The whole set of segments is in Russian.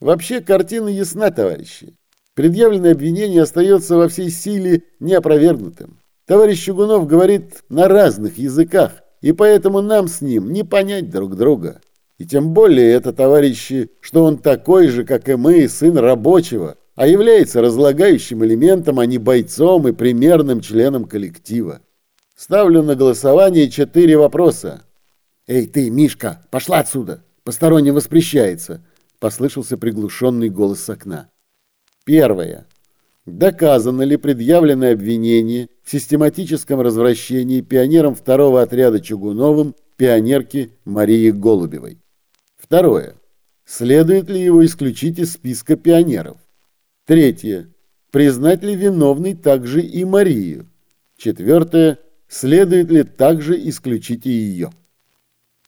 Вообще, картина ясна, товарищи. Предъявленное обвинение остается во всей силе неопровергнутым. Товарищ Чугунов говорит на разных языках, и поэтому нам с ним не понять друг друга. И тем более это, товарищи, что он такой же, как и мы, сын рабочего, а является разлагающим элементом, а не бойцом и примерным членом коллектива. Ставлю на голосование четыре вопроса. «Эй, ты, Мишка, пошла отсюда! Посторонним воспрещается!» Послышался приглушенный голос с окна. Первое. Доказано ли предъявленное обвинение в систематическом развращении пионером второго отряда Чугуновым пионерки Марии Голубевой? Второе. Следует ли его исключить из списка пионеров? Третье. Признать ли виновной также и Марию? Четвертое. Следует ли также исключить и ее?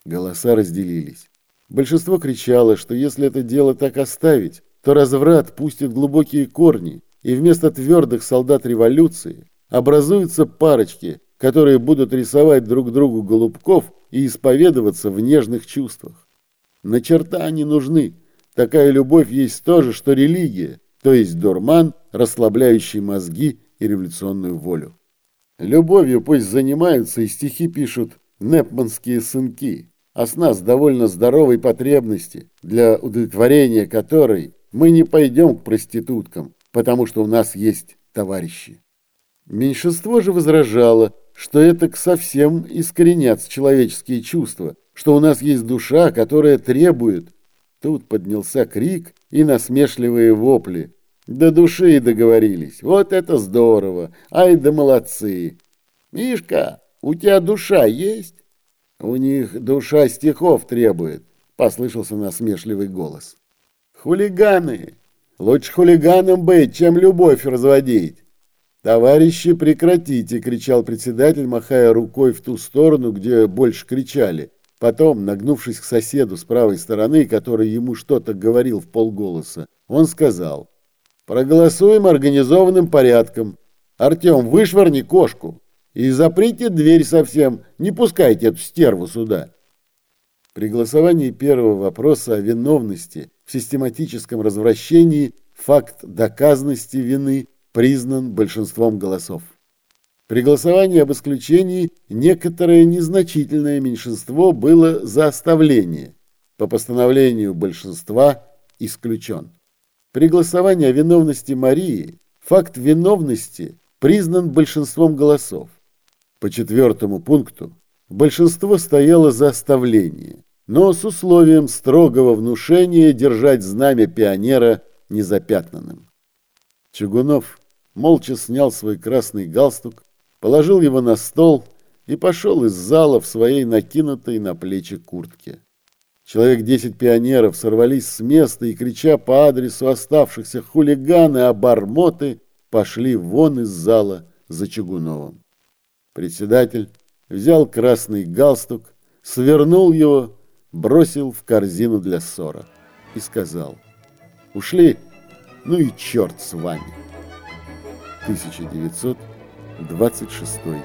Голоса разделились. Большинство кричало, что если это дело так оставить, то разврат пустит глубокие корни, и вместо твердых солдат революции образуются парочки, которые будут рисовать друг другу голубков и исповедоваться в нежных чувствах. На черта они нужны. Такая любовь есть то же, что религия, то есть дурман, расслабляющий мозги и революционную волю. Любовью пусть занимаются и стихи пишут непманские сынки, а с нас довольно здоровой потребности, для удовлетворения которой мы не пойдем к проституткам, потому что у нас есть товарищи. Меньшинство же возражало, что это совсем искоренятся человеческие чувства, что у нас есть душа, которая требует. Тут поднялся крик и насмешливые вопли. До души договорились. Вот это здорово. Ай да молодцы. Мишка, у тебя душа есть? У них душа стихов требует, послышался насмешливый голос. Хулиганы. Лучше хулиганом быть, чем любовь разводить. «Товарищи, прекратите!» — кричал председатель, махая рукой в ту сторону, где больше кричали. Потом, нагнувшись к соседу с правой стороны, который ему что-то говорил в полголоса, он сказал, «Проголосуем организованным порядком. Артем, вышвырни кошку и заприте дверь совсем, не пускайте эту стерву сюда». При голосовании первого вопроса о виновности в систематическом развращении факт доказанности вины признан большинством голосов. При голосовании об исключении некоторое незначительное меньшинство было за оставление. По постановлению большинства исключен. При голосовании о виновности Марии факт виновности признан большинством голосов. По четвертому пункту большинство стояло за оставление, но с условием строгого внушения держать знамя пионера незапятнанным. Чугунов молча снял свой красный галстук, положил его на стол и пошел из зала в своей накинутой на плечи куртке. Человек десять пионеров сорвались с места и, крича по адресу оставшихся хулиганы обормоты, пошли вон из зала за Чугуновым. Председатель взял красный галстук, свернул его, бросил в корзину для ссора и сказал «Ушли? Ну и черт с вами!» 1900 26 год.